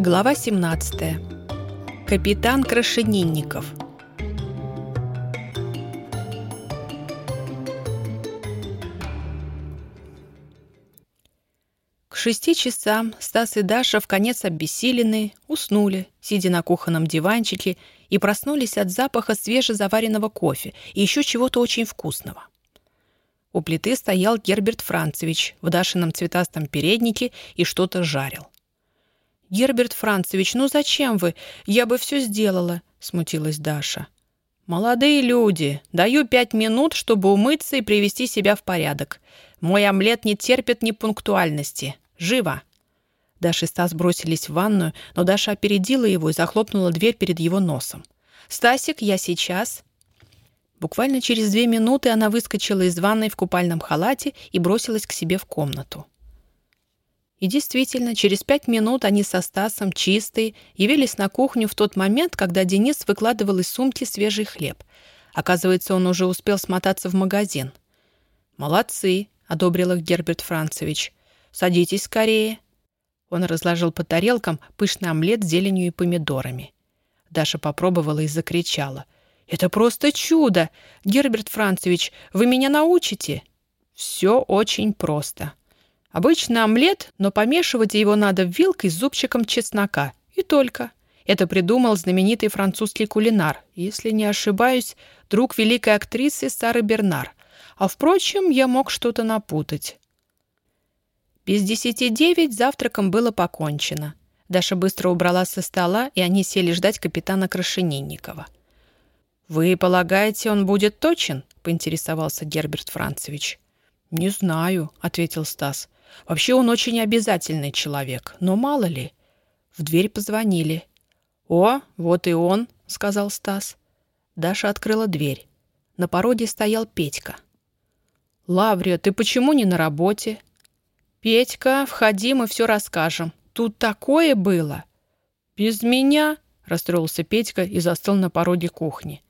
Глава 17. Капитан Крашенинников. К шести часам Стас и Даша в конец обессиленные уснули, сидя на кухонном диванчике, и проснулись от запаха свежезаваренного кофе и еще чего-то очень вкусного. У плиты стоял Герберт Францевич в Дашином цветастом переднике и что-то жарил. «Герберт Францевич, ну зачем вы? Я бы все сделала», — смутилась Даша. «Молодые люди, даю пять минут, чтобы умыться и привести себя в порядок. Мой омлет не терпит непунктуальности. Живо!» Даша и Стас бросились в ванную, но Даша опередила его и захлопнула дверь перед его носом. «Стасик, я сейчас...» Буквально через две минуты она выскочила из ванной в купальном халате и бросилась к себе в комнату. И действительно, через пять минут они со Стасом, чистые, явились на кухню в тот момент, когда Денис выкладывал из сумки свежий хлеб. Оказывается, он уже успел смотаться в магазин. «Молодцы!» — одобрил их Герберт Францевич. «Садитесь скорее!» Он разложил по тарелкам пышный омлет с зеленью и помидорами. Даша попробовала и закричала. «Это просто чудо! Герберт Францевич, вы меня научите?» «Все очень просто», Обычно омлет, но помешивать его надо вилкой с зубчиком чеснока. И только. Это придумал знаменитый французский кулинар, если не ошибаюсь, друг великой актрисы Сары Бернар. А, впрочем, я мог что-то напутать. Без десяти девять завтраком было покончено. Даша быстро убрала со стола, и они сели ждать капитана Крашенинникова. «Вы полагаете, он будет точен?» — поинтересовался Герберт Францевич. «Не знаю», — ответил Стас. Вообще он очень обязательный человек, но мало ли. В дверь позвонили. «О, вот и он», — сказал Стас. Даша открыла дверь. На породе стоял Петька. «Лаврия, ты почему не на работе?» «Петька, входи, мы все расскажем. Тут такое было!» «Без меня?» — расстроился Петька и застыл на пороге кухни.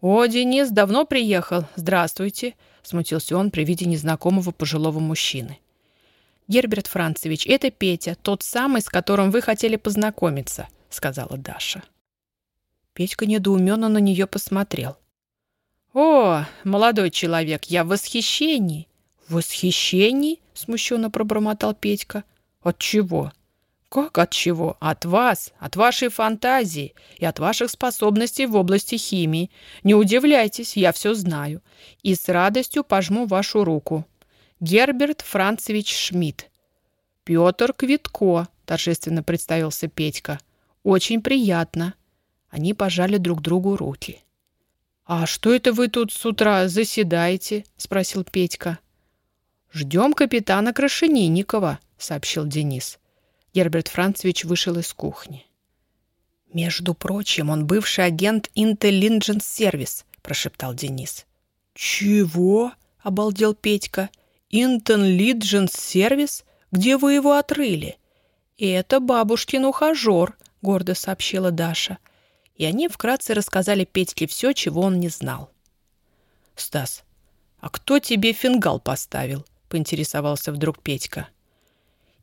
«О, Денис давно приехал. Здравствуйте!» — смутился он при виде незнакомого пожилого мужчины. «Герберт Францевич, это Петя, тот самый, с которым вы хотели познакомиться», — сказала Даша. Петька недоуменно на нее посмотрел. «О, молодой человек, я в восхищении!» «В восхищении?» — смущенно пробормотал Петька. «От чего?» «Как от чего? От вас, от вашей фантазии и от ваших способностей в области химии. Не удивляйтесь, я все знаю. И с радостью пожму вашу руку. Герберт Францевич Шмидт. Петр Квитко, торжественно представился Петька. Очень приятно. Они пожали друг другу руки. «А что это вы тут с утра заседаете?» — спросил Петька. «Ждем капитана Крашенинникова», — сообщил Денис. Герберт Францевич вышел из кухни. «Между прочим, он бывший агент Intelligence Service», — прошептал Денис. «Чего?» — обалдел Петька. Интон Лидженс Сервис? Где вы его отрыли?» «И это бабушкин ухажер», — гордо сообщила Даша. И они вкратце рассказали Петьке все, чего он не знал. «Стас, а кто тебе фингал поставил?» — поинтересовался вдруг Петька.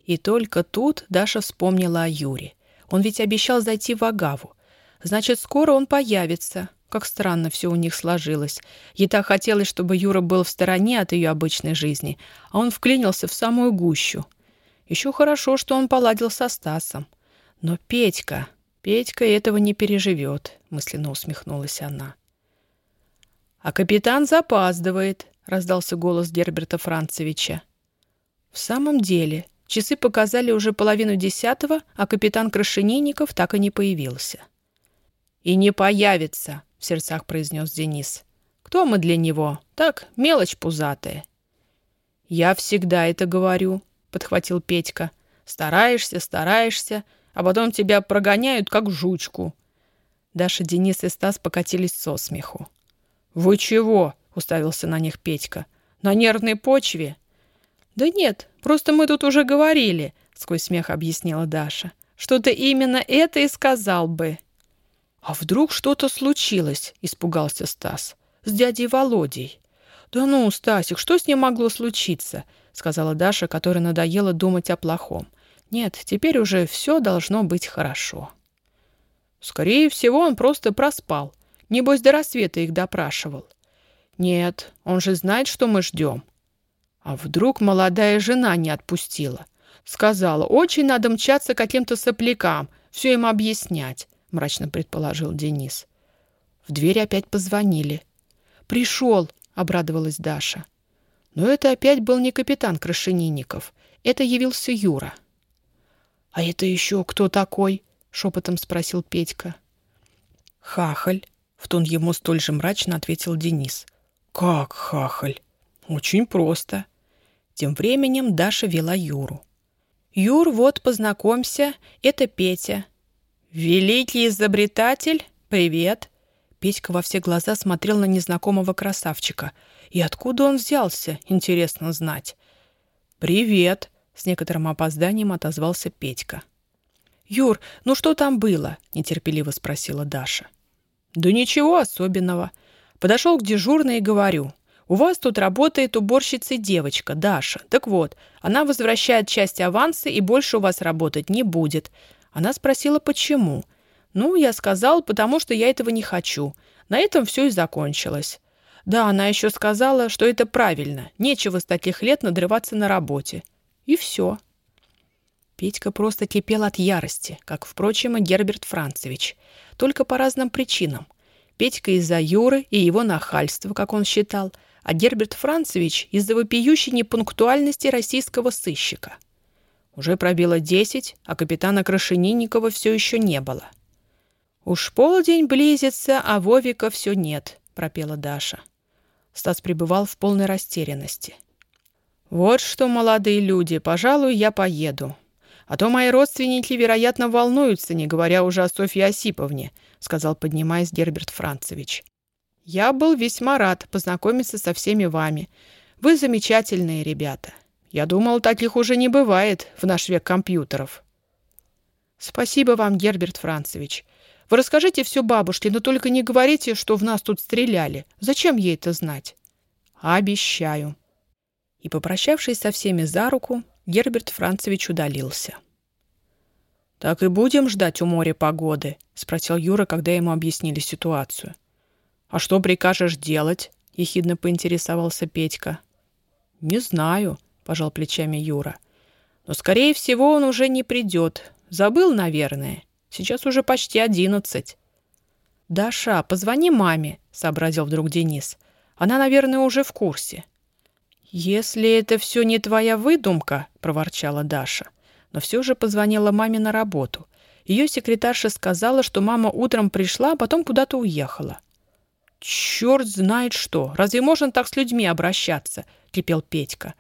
И только тут Даша вспомнила о Юре. Он ведь обещал зайти в Агаву. Значит, скоро он появится. Как странно все у них сложилось. Ей так хотелось, чтобы Юра был в стороне от ее обычной жизни, а он вклинился в самую гущу. Еще хорошо, что он поладил со Стасом. Но Петька... Петька этого не переживет, мысленно усмехнулась она. «А капитан запаздывает», — раздался голос Герберта Францевича. В самом деле, часы показали уже половину десятого, а капитан Крашенинников так и не появился. «И не появится», в сердцах произнес Денис. «Кто мы для него? Так, мелочь пузатая». «Я всегда это говорю», — подхватил Петька. «Стараешься, стараешься, а потом тебя прогоняют, как жучку». Даша, Денис и Стас покатились со смеху. «Вы чего?» — уставился на них Петька. «На нервной почве?» «Да нет, просто мы тут уже говорили», — сквозь смех объяснила Даша. «Что ты именно это и сказал бы». «А вдруг что-то случилось?» — испугался Стас. «С дядей Володей». «Да ну, Стасик, что с ним могло случиться?» — сказала Даша, которой надоело думать о плохом. Нет, теперь уже все должно быть хорошо. Скорее всего, он просто проспал. Небось, до рассвета их допрашивал. Нет, он же знает, что мы ждем. А вдруг молодая жена не отпустила? Сказала, очень надо мчаться каким-то соплякам, все им объяснять, мрачно предположил Денис. В дверь опять позвонили. «Пришел!» — обрадовалась Даша. Но это опять был не капитан Крашенинников. Это явился Юра. «А это еще кто такой?» — шепотом спросил Петька. «Хахаль», — в тон ему столь же мрачно ответил Денис. «Как хахаль?» «Очень просто». Тем временем Даша вела Юру. «Юр, вот, познакомься, это Петя». «Великий изобретатель? Привет!» Петька во все глаза смотрел на незнакомого красавчика. И откуда он взялся, интересно знать. «Привет!» — с некоторым опозданием отозвался Петька. «Юр, ну что там было?» — нетерпеливо спросила Даша. «Да ничего особенного. Подошел к дежурной и говорю. У вас тут работает уборщица девочка, Даша. Так вот, она возвращает часть аванса и больше у вас работать не будет. Она спросила, почему. Ну, я сказал, потому что я этого не хочу. На этом все и закончилось. Да, она еще сказала, что это правильно. Нечего с таких лет надрываться на работе. И все. Петька просто кипел от ярости, как, впрочем, и Герберт Францевич. Только по разным причинам. Петька из-за Юры и его нахальства, как он считал, а Герберт Францевич из-за вопиющей непунктуальности российского сыщика. Уже пробило десять, а капитана Крашенинникова все еще не было. «Уж полдень близится, а Вовика все нет», — пропела Даша. Стас пребывал в полной растерянности. «Вот что, молодые люди, пожалуй, я поеду. А то мои родственники, вероятно, волнуются, не говоря уже о Софье Осиповне», — сказал, поднимаясь Герберт Францевич. «Я был весьма рад познакомиться со всеми вами. Вы замечательные ребята. Я думал, таких уже не бывает в наш век компьютеров». «Спасибо вам, Герберт Францевич. Вы расскажите все бабушке, но только не говорите, что в нас тут стреляли. Зачем ей это знать?» «Обещаю». И, попрощавшись со всеми за руку, Герберт Францевич удалился. «Так и будем ждать у моря погоды?» — спросил Юра, когда ему объяснили ситуацию. «А что прикажешь делать?» — ехидно поинтересовался Петька. «Не знаю», — пожал плечами Юра. «Но, скорее всего, он уже не придет. Забыл, наверное. Сейчас уже почти одиннадцать». «Даша, позвони маме», — сообразил вдруг Денис. «Она, наверное, уже в курсе». «Если это все не твоя выдумка», — проворчала Даша. Но все же позвонила маме на работу. Ее секретарша сказала, что мама утром пришла, а потом куда-то уехала. «Черт знает что! Разве можно так с людьми обращаться?» — кипел Петька.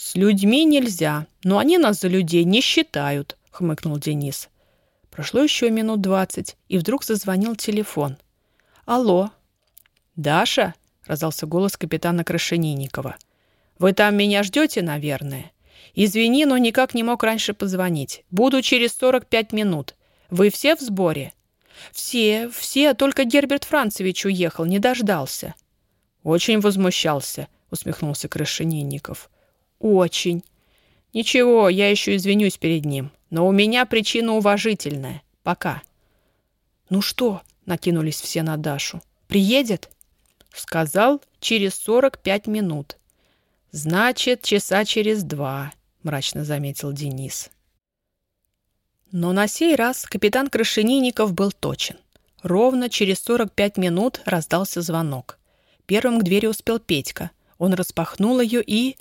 «С людьми нельзя, но они нас за людей не считают», — хмыкнул Денис. Прошло еще минут двадцать, и вдруг зазвонил телефон. «Алло!» «Даша?» — раздался голос капитана Крашенинникова. «Вы там меня ждете, наверное? Извини, но никак не мог раньше позвонить. Буду через сорок пять минут. Вы все в сборе?» «Все, все, только Герберт Францевич уехал, не дождался». «Очень возмущался», — усмехнулся Крашенинников. «Очень. Ничего, я еще извинюсь перед ним. Но у меня причина уважительная. Пока. Ну что? Накинулись все на Дашу. Приедет? Сказал, через сорок пять минут. Значит, часа через два, мрачно заметил Денис. Но на сей раз капитан Крашенинников был точен. Ровно через 45 минут раздался звонок. Первым к двери успел Петька. Он распахнул ее и...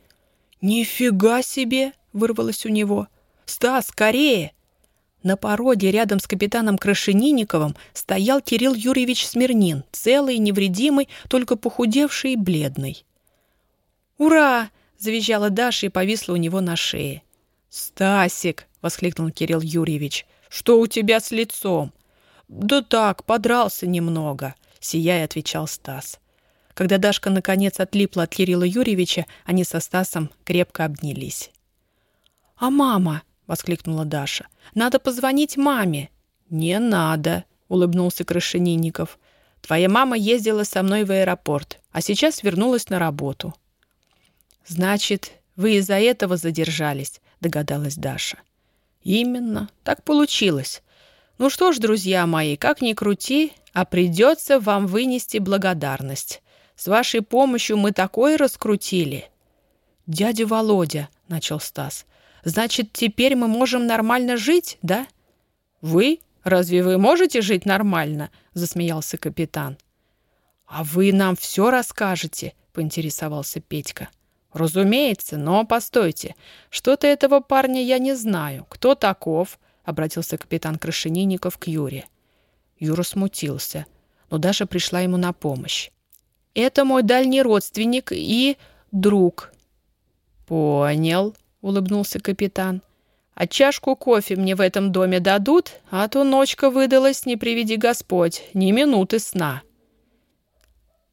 «Нифига себе!» — вырвалось у него. «Стас, скорее!» На породе рядом с капитаном Крашенинниковым стоял Кирилл Юрьевич Смирнин, целый, невредимый, только похудевший и бледный. «Ура!» — завизжала Даша и повисла у него на шее. «Стасик!» — воскликнул Кирилл Юрьевич. «Что у тебя с лицом?» «Да так, подрался немного», — сияя отвечал Стас. Когда Дашка наконец отлипла от Кирилла Юрьевича, они со Стасом крепко обнялись. «А мама?» — воскликнула Даша. «Надо позвонить маме». «Не надо», — улыбнулся Крашенинников. «Твоя мама ездила со мной в аэропорт, а сейчас вернулась на работу». «Значит, вы из-за этого задержались», — догадалась Даша. Именно, так получилось. Ну что ж, друзья мои, как ни крути, а придется вам вынести благодарность. С вашей помощью мы такое раскрутили. Дядя Володя, — начал Стас, — значит, теперь мы можем нормально жить, да? Вы? Разве вы можете жить нормально? — засмеялся капитан. А вы нам все расскажете, — поинтересовался Петька. «Разумеется, но постойте. Что-то этого парня я не знаю. Кто таков?» — обратился капитан Крашенинников к Юре. Юра смутился, но Даша пришла ему на помощь. «Это мой дальний родственник и друг». «Понял», — улыбнулся капитан. «А чашку кофе мне в этом доме дадут, а то ночка выдалась, не приведи Господь, ни минуты сна».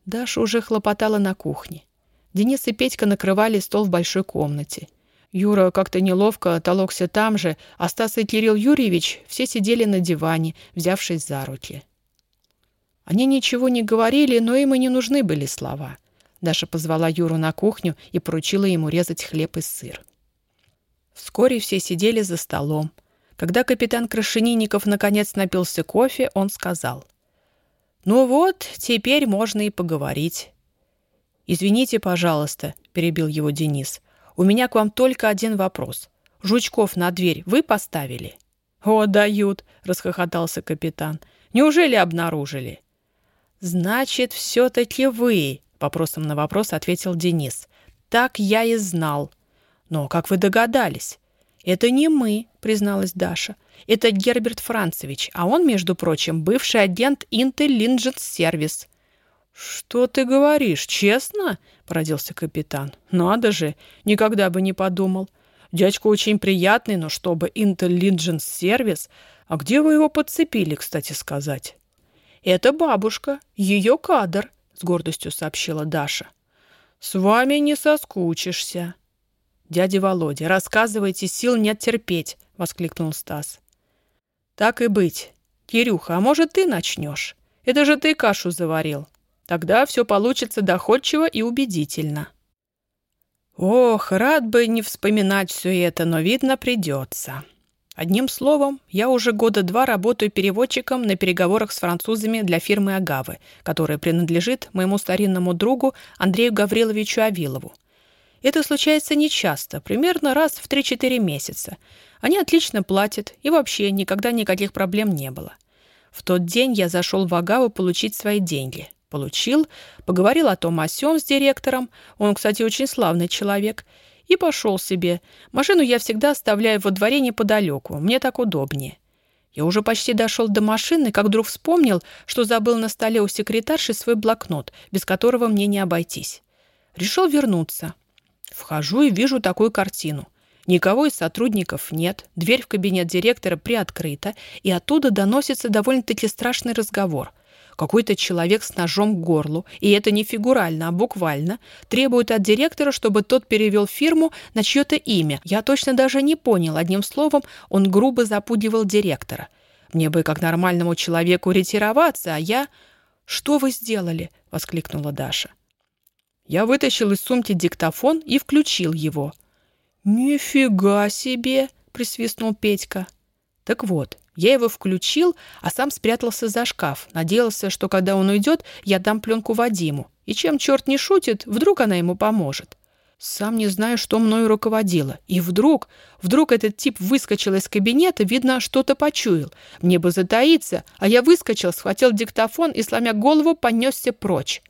Даша уже хлопотала на кухне. Денис и Петька накрывали стол в большой комнате. Юра как-то неловко толокся там же, а Стас и Кирилл Юрьевич все сидели на диване, взявшись за руки. Они ничего не говорили, но им и не нужны были слова. Даша позвала Юру на кухню и поручила ему резать хлеб и сыр. Вскоре все сидели за столом. Когда капитан Крашенинников наконец напился кофе, он сказал. «Ну вот, теперь можно и поговорить. «Извините, пожалуйста», — перебил его Денис. «У меня к вам только один вопрос. Жучков на дверь вы поставили?» «О, дают!» — расхохотался капитан. «Неужели обнаружили?» «Значит, все-таки вы», — вопросом на вопрос ответил Денис. «Так я и знал». «Но как вы догадались?» «Это не мы», — призналась Даша. «Это Герберт Францевич, а он, между прочим, бывший агент Intelligence Service. «Что ты говоришь, честно?» — поразился капитан. «Надо же, никогда бы не подумал. Дядька очень приятный, но чтобы Intelligence сервис... А где вы его подцепили, кстати сказать?» «Это бабушка, ее кадр», — с гордостью сообщила Даша. «С вами не соскучишься». «Дядя Володя, рассказывайте, сил нет терпеть», — воскликнул Стас. «Так и быть. Кирюха, а может, ты начнешь? Это же ты кашу заварил. Тогда все получится доходчиво и убедительно. Ох, рад бы не вспоминать все это, но, видно, придется. Одним словом, я уже года два работаю переводчиком на переговорах с французами для фирмы «Агавы», которая принадлежит моему старинному другу Андрею Гавриловичу Авилову. Это случается нечасто, примерно раз в 3-4 месяца. Они отлично платят, и вообще никогда никаких проблем не было. В тот день я зашел в Агаву получить свои деньги. Получил, поговорил о том о сём с директором, он, кстати, очень славный человек, и пошел себе. Машину я всегда оставляю во дворе неподалеку, мне так удобнее. Я уже почти дошел до машины, как вдруг вспомнил, что забыл на столе у секретарши свой блокнот, без которого мне не обойтись. Решил вернуться. Вхожу и вижу такую картину. Никого из сотрудников нет, дверь в кабинет директора приоткрыта, и оттуда доносится довольно-таки страшный разговор — какой-то человек с ножом к горлу, и это не фигурально, а буквально, требует от директора, чтобы тот перевел фирму на чье-то имя. Я точно даже не понял. Одним словом, он грубо запугивал директора. Мне бы, как нормальному человеку, ретироваться, а я... «Что вы сделали?» — воскликнула Даша. Я вытащил из сумки диктофон и включил его. «Нифига себе!» — присвистнул Петька. Так вот, я его включил, а сам спрятался за шкаф. Надеялся, что когда он уйдет, я дам пленку Вадиму. И чем черт не шутит, вдруг она ему поможет. Сам не знаю, что мною руководило. И вдруг, вдруг этот тип выскочил из кабинета, видно, что-то почуял. Мне бы затаиться, а я выскочил, схватил диктофон и, сломя голову, понесся прочь.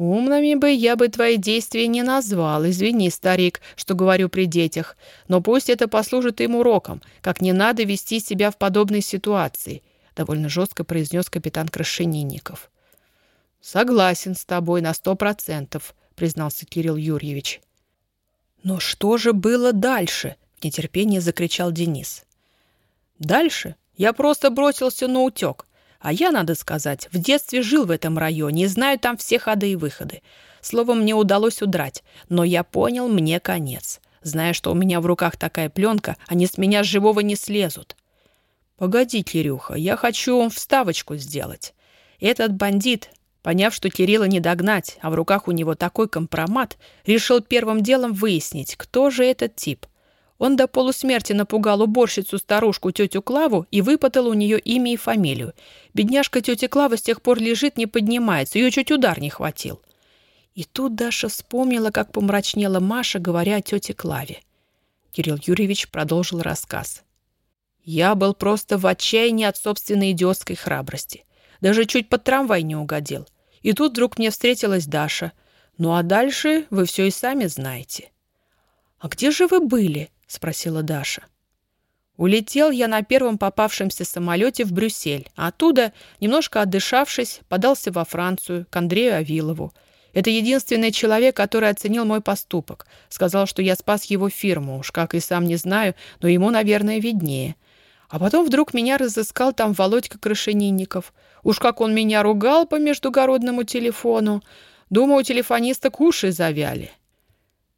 «Умными бы я бы твои действия не назвал. Извини, старик, что говорю при детях. Но пусть это послужит им уроком, как не надо вести себя в подобной ситуации», — довольно жестко произнес капитан Крашенинников. «Согласен с тобой на сто процентов», — признался Кирилл Юрьевич. «Но что же было дальше?» — в нетерпении закричал Денис. «Дальше я просто бросился на утек. А я, надо сказать, в детстве жил в этом районе и знаю там все ходы и выходы. Словом, мне удалось удрать, но я понял, мне конец. Зная, что у меня в руках такая пленка, они с меня живого не слезут. Погоди, Кирюха, я хочу вставочку сделать. Этот бандит, поняв, что Кирилла не догнать, а в руках у него такой компромат, решил первым делом выяснить, кто же этот тип. Он до полусмерти напугал уборщицу-старушку тетю Клаву и выпытал у нее имя и фамилию. Бедняжка тетя Клава с тех пор лежит, не поднимается, ее чуть удар не хватил. И тут Даша вспомнила, как помрачнела Маша, говоря о тете Клаве. Кирилл Юрьевич продолжил рассказ. «Я был просто в отчаянии от собственной идиотской храбрости. Даже чуть под трамвай не угодил. И тут вдруг мне встретилась Даша. Ну а дальше вы все и сами знаете». «А где же вы были?» — спросила Даша. Улетел я на первом попавшемся самолете в Брюссель, а оттуда, немножко отдышавшись, подался во Францию, к Андрею Авилову. Это единственный человек, который оценил мой поступок. Сказал, что я спас его фирму, уж как и сам не знаю, но ему, наверное, виднее. А потом вдруг меня разыскал там Володька Крашенинников. Уж как он меня ругал по междугородному телефону. Думаю, у телефониста уши завяли.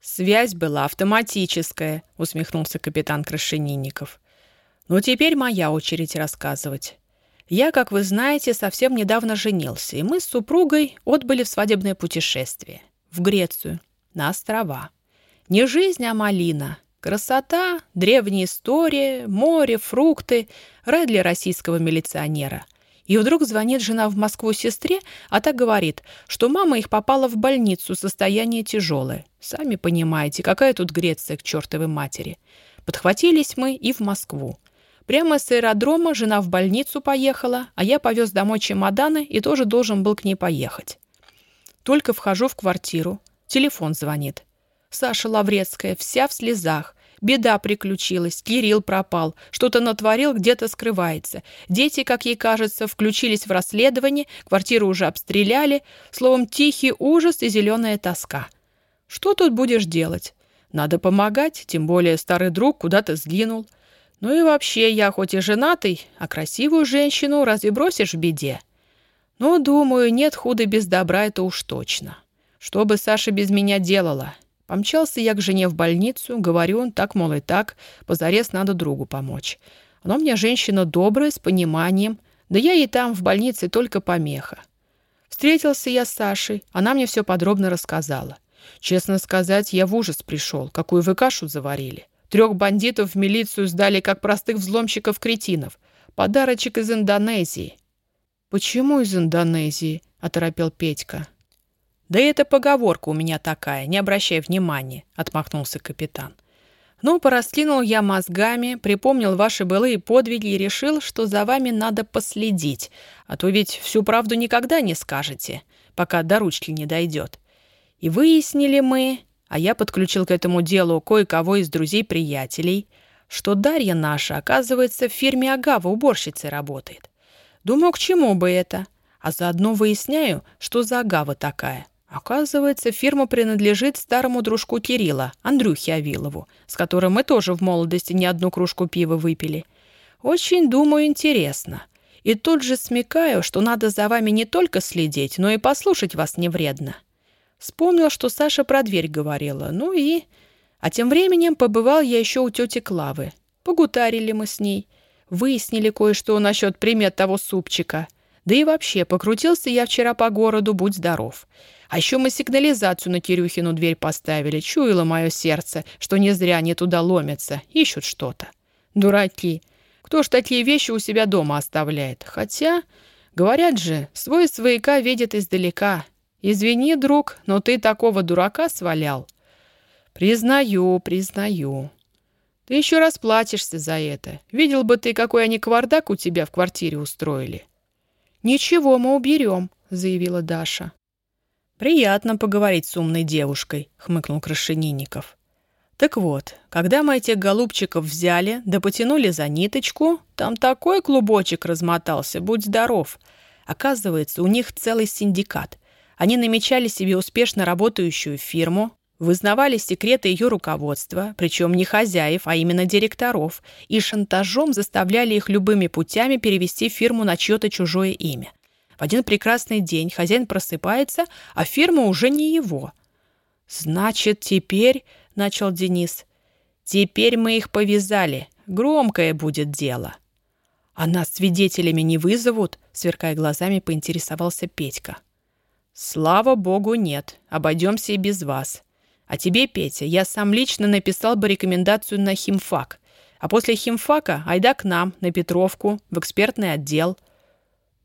«Связь была автоматическая», — усмехнулся капитан Крашенинников. «Ну, теперь моя очередь рассказывать. Я, как вы знаете, совсем недавно женился, и мы с супругой отбыли в свадебное путешествие. В Грецию, на острова. Не жизнь, а малина. Красота, древняя история, море, фрукты, рай для российского милиционера. И вдруг звонит жена в Москву сестре, а та говорит, что мама их попала в больницу, состояние тяжелое. Сами понимаете, какая тут Греция к чертовой матери. Подхватились мы и в Москву. Прямо с аэродрома жена в больницу поехала, а я повез домой чемоданы и тоже должен был к ней поехать. Только вхожу в квартиру. Телефон звонит. Саша Лаврецкая, вся в слезах. Беда приключилась, Кирилл пропал, что-то натворил, где-то скрывается. Дети, как ей кажется, включились в расследование, квартиру уже обстреляли. Словом, тихий ужас и зеленая тоска. Что тут будешь делать? Надо помогать, тем более старый друг куда-то сгинул. Ну и вообще, я хоть и женатый, а красивую женщину разве бросишь в беде? Ну, думаю, нет худа без добра, это уж точно. Что бы Саша без меня делала? Помчался я к жене в больницу, говорю, так, мол, и так, позарез надо другу помочь. Она мне женщина добрая, с пониманием, да я и там в больнице только помеха. Встретился я с Сашей, она мне все подробно рассказала. Честно сказать, я в ужас пришел, какую вы кашу заварили. Трех бандитов в милицию сдали как простых взломщиков-кретинов. Подарочек из Индонезии. «Почему из Индонезии?» — оторопел Петька. «Да это поговорка у меня такая, не обращай внимания», — отмахнулся капитан. «Ну, порастлинул я мозгами, припомнил ваши былые подвиги и решил, что за вами надо последить, а то ведь всю правду никогда не скажете, пока до ручки не дойдет. И выяснили мы, а я подключил к этому делу кое-кого из друзей-приятелей, что Дарья наша, оказывается, в фирме Агава уборщицей работает. Думаю, к чему бы это? А заодно выясняю, что за Агава такая. Оказывается, фирма принадлежит старому дружку Кирилла, Андрюхе Авилову, с которым мы тоже в молодости не одну кружку пива выпили. Очень, думаю, интересно. И тут же смекаю, что надо за вами не только следить, но и послушать вас не вредно. Вспомнил, что Саша про дверь говорила. Ну и... А тем временем побывал я еще у тети Клавы. Погутарили мы с ней. Выяснили кое-что насчет примет того супчика. Да и вообще, покрутился я вчера по городу, будь здоров. А еще мы сигнализацию на Кирюхину дверь поставили. Чуяло мое сердце, что не зря они туда ломятся, ищут что-то. Дураки. Кто ж такие вещи у себя дома оставляет? Хотя, говорят же, свой свояка видит издалека. «Извини, друг, но ты такого дурака свалял». «Признаю, признаю. Ты еще расплатишься за это. Видел бы ты, какой они квардак у тебя в квартире устроили». «Ничего, мы уберем», — заявила Даша. «Приятно поговорить с умной девушкой», — хмыкнул Крашенинников. «Так вот, когда мы этих голубчиков взяли, да потянули за ниточку, там такой клубочек размотался, будь здоров. Оказывается, у них целый синдикат. Они намечали себе успешно работающую фирму, вызнавали секреты ее руководства, причем не хозяев, а именно директоров, и шантажом заставляли их любыми путями перевести фирму на чье-то чужое имя. Один прекрасный день хозяин просыпается, а фирма уже не его. «Значит, теперь...» — начал Денис. «Теперь мы их повязали. Громкое будет дело». «А нас свидетелями не вызовут?» — сверкая глазами, поинтересовался Петька. «Слава богу, нет. Обойдемся и без вас. А тебе, Петя, я сам лично написал бы рекомендацию на химфак. А после химфака айда к нам, на Петровку, в экспертный отдел».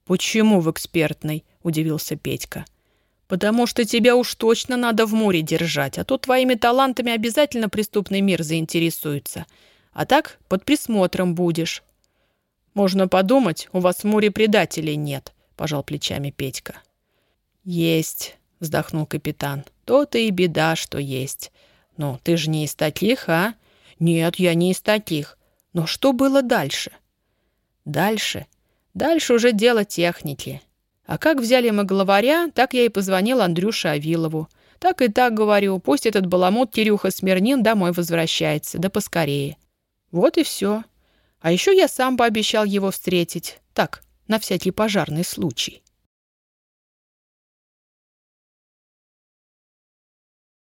«Почему в экспертный?» – удивился Петька. «Потому что тебя уж точно надо в море держать, а то твоими талантами обязательно преступный мир заинтересуется. А так под присмотром будешь». «Можно подумать, у вас в море предателей нет», – пожал плечами Петька. «Есть», — вздохнул капитан. «То-то и беда, что есть. Ну, ты же не из таких, а?» «Нет, я не из таких. Но что было дальше?» «Дальше? Дальше уже дело техники. А как взяли мы главаря, так я и позвонил Андрюше Авилову. Так и так говорю, пусть этот баламут Кирюха Смирнин домой возвращается, да поскорее. Вот и все. А еще я сам пообещал его встретить. Так, на всякий пожарный случай».